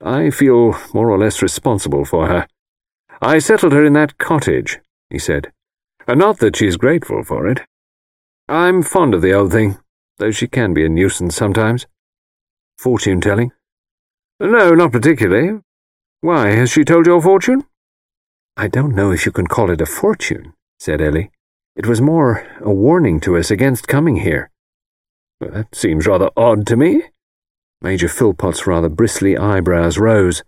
I feel more or less responsible for her. I settled her in that cottage, he said, and not that she's grateful for it. I'm fond of the old thing, though she can be a nuisance sometimes. Fortune telling? No, not particularly. Why, has she told your fortune? I don't know if you can call it a fortune, said Ellie. It was more a warning to us against coming here. Well, that seems rather odd to me. Major Phillpot's rather bristly eyebrows rose.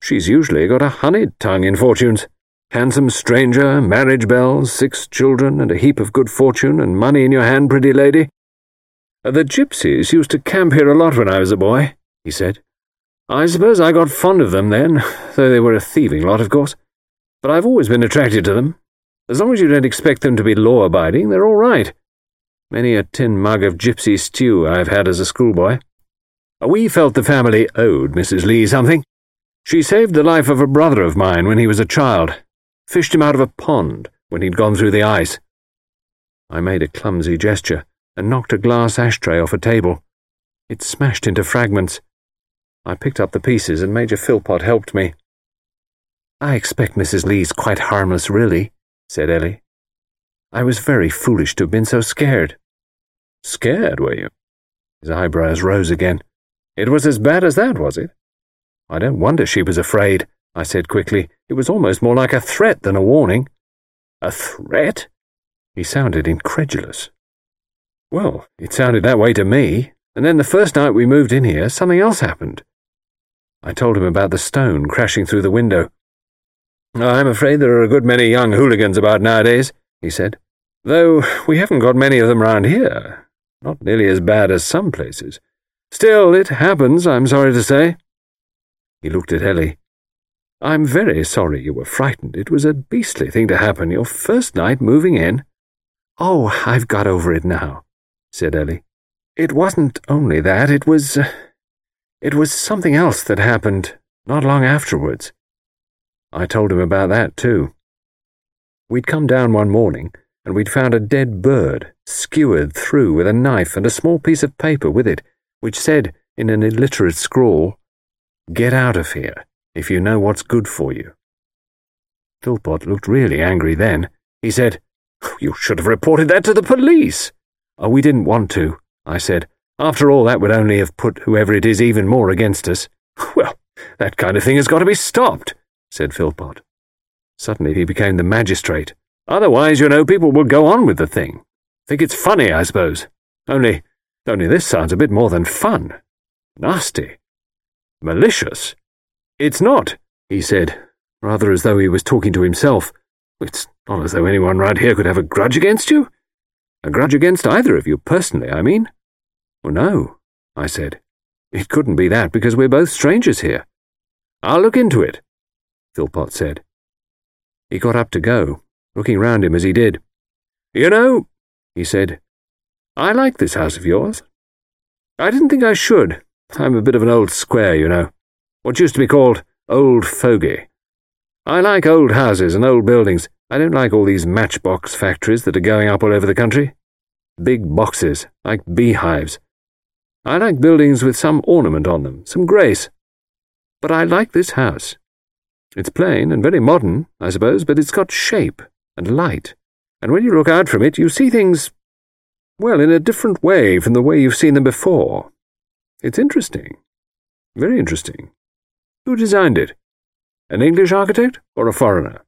She's usually got a honeyed tongue in fortunes. Handsome stranger, marriage bells, six children, and a heap of good fortune and money in your hand, pretty lady. The gypsies used to camp here a lot when I was a boy, he said. I suppose I got fond of them then, though they were a thieving lot, of course. But I've always been attracted to them. As long as you don't expect them to be law abiding, they're all right. Many a tin mug of gypsy stew I've had as a schoolboy. We felt the family owed Mrs. Lee something. She saved the life of a brother of mine when he was a child, fished him out of a pond when he'd gone through the ice. I made a clumsy gesture and knocked a glass ashtray off a table. It smashed into fragments. I picked up the pieces and Major Phillpot helped me. I expect Mrs. Lee's quite harmless, really, said Ellie. I was very foolish to have been so scared. Scared, were you? His eyebrows rose again. It was as bad as that, was it? I don't wonder she was afraid, I said quickly. It was almost more like a threat than a warning. A threat? He sounded incredulous. Well, it sounded that way to me, and then the first night we moved in here, something else happened. I told him about the stone crashing through the window. I'm afraid there are a good many young hooligans about nowadays, he said, though we haven't got many of them round here. Not nearly as bad as some places. Still, it happens, I'm sorry to say. He looked at Ellie. I'm very sorry you were frightened. It was a beastly thing to happen, your first night moving in. Oh, I've got over it now, said Ellie. It wasn't only that, it was. Uh, it was something else that happened not long afterwards. I told him about that, too. We'd come down one morning, and we'd found a dead bird, skewered through with a knife and a small piece of paper with it which said in an illiterate scrawl, Get out of here, if you know what's good for you. Phillpot looked really angry then. He said, You should have reported that to the police. Oh, we didn't want to, I said. After all, that would only have put whoever it is even more against us. Well, that kind of thing has got to be stopped, said Phillpot. Suddenly he became the magistrate. Otherwise, you know, people will go on with the thing. Think it's funny, I suppose. Only only this sounds a bit more than fun. Nasty. Malicious. It's not, he said, rather as though he was talking to himself. It's not as though anyone round here could have a grudge against you. A grudge against either of you, personally, I mean. Well, no, I said. It couldn't be that because we're both strangers here. I'll look into it, Phillpot said. He got up to go, looking round him as he did. You know, he said, I like this house of yours. I didn't think I should. I'm a bit of an old square, you know. What used to be called old fogey. I like old houses and old buildings. I don't like all these matchbox factories that are going up all over the country. Big boxes, like beehives. I like buildings with some ornament on them, some grace. But I like this house. It's plain and very modern, I suppose, but it's got shape and light. And when you look out from it, you see things well, in a different way from the way you've seen them before. It's interesting. Very interesting. Who designed it? An English architect or a foreigner?